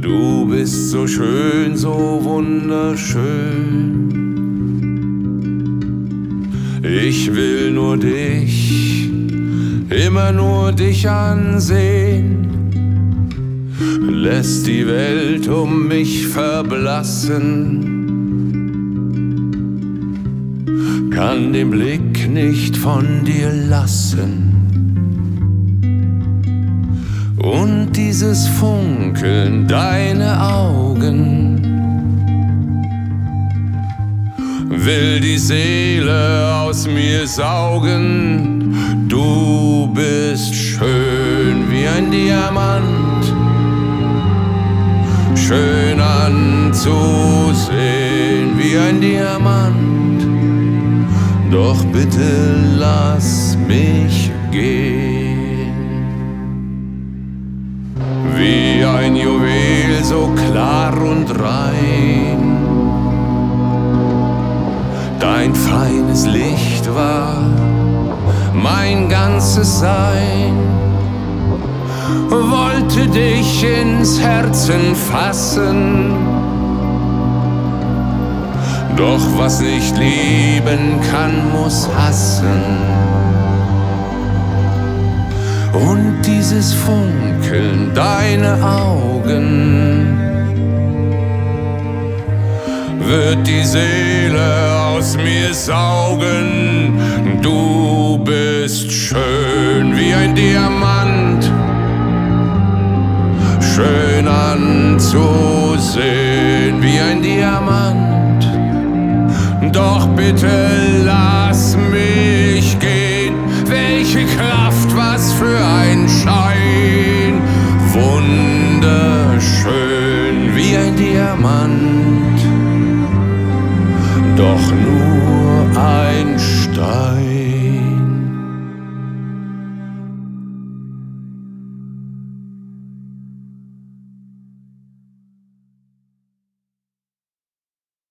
Du bist so schön, so wunderschön. Ich will nur dich, immer nur dich ansehen. Lässt die Welt um mich verblassen. Kann den Blick nicht von dir lassen. Und dieses Funkeln deine Augen will die Seele aus mir saugen. Du bist schön wie ein Diamant, schön anzusehen wie ein Diamant. Doch bitte lass mich gehen. So klar und rein Dein feines Licht war mein ganzes Sein. Wollte dich ins Herzen fassen. Doch was nicht lieben kann, muss hassen. Und dieses Funkeln deine Augen wird die Seele aus mir saugen. Du bist schön wie ein Diamant, schön anzusehen wie ein Diamant. Doch bitte lass mich welche Kraft, was für ein Schein, wunderschön wie ein Diamant doch nur.